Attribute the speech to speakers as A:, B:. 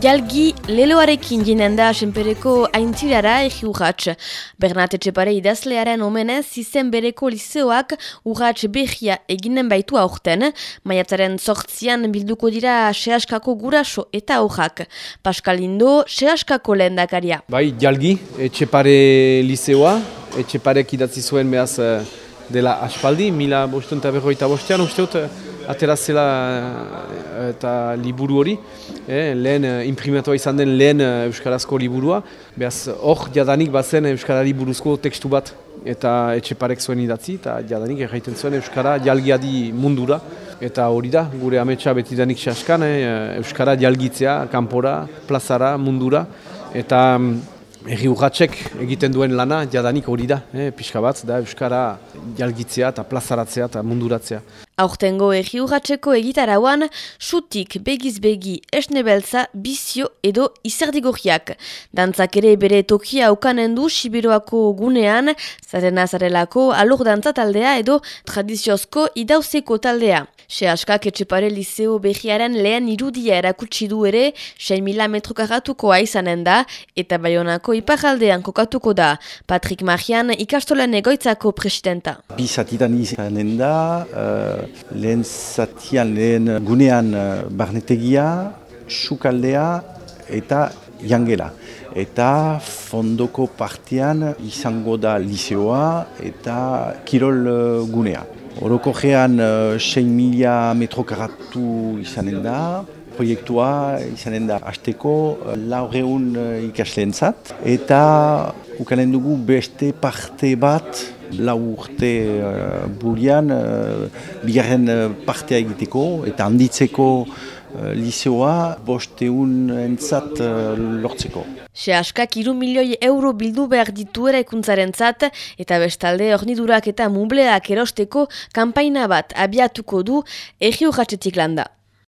A: Jalgi leloarekin jinen da senpereko aintzirara egi urratx. Bernat Etxepare idazlearen omenez, izen bereko liseoak urratx behia eginen baitu aurten. Maiatzaren sortzian bilduko dira sehaskako guraso eta aurrak. Pascal Indo, sehaskako lehen dakaria.
B: Bai, Jalgi, Etxepare liseoa, Etxeparek idatzi zuen behaz eh, dela aspaldi, mila bostuen eta bostean, uste dut, aterazela eh, eta liburu hori, eh, lehen eh, imprimatua izan den lehen eh, Euskarazko liburua, behaz hor jadanik bazen Euskarari buruzko tekstu bat eta etxeparek zuen idatzi, eta jadanik erraiten zuen Euskara jalgiadi mundura, eta hori da, gure ametsa betidanik saskan, eh, Euskara jalgitzea, kanpora, plazara, mundura, eta mm, Eri urratxek egiten duen lana jadanik hori da, eh, pixka bat, da Euskara jalgitzea eta plazaratzea eta munduratzea.
A: Aurtengo egi urratxeko egitarauan, sutik begiz-begi esnebeltza, bizio edo izerdigorriak. Dantzak ere bere tokia aukanen du Sibiroako gunean, zaren azarelako alur dantza taldea edo tradiziozko idauzeko taldea. Sehaskak etxepare liceo behiaren lehen irudia erakutsi du ere, 6 mila metrokaratuko aizanen da, eta baionako iparaldean kokatuko da. Patrick Marian ikastolen egoitzako presidenta.
C: Bi zatitan izanen da, uh, lehen zatian, lehen gunean uh, barnetegia, sukaldea eta jangela. Eta fondoko partian izango da liseoa eta kirol uh, gunea. Horoko gean uh, 6 mila metro karatu izanen da, proiektua izanen da hasteko laureun ikasleentzat eta ukanen dugu beste parte bat lau urte uh, burian uh, bigarren uh, partea egiteko eta handitzeko uh, liseoa bosteun entzat uh, lortzeko.
A: Sehaskak iru milioi euro bildu behar ditu eraikuntzaren zat, eta bestalde ornidurak eta mubleak erosteko kanpaina bat abiatuko du egi landa.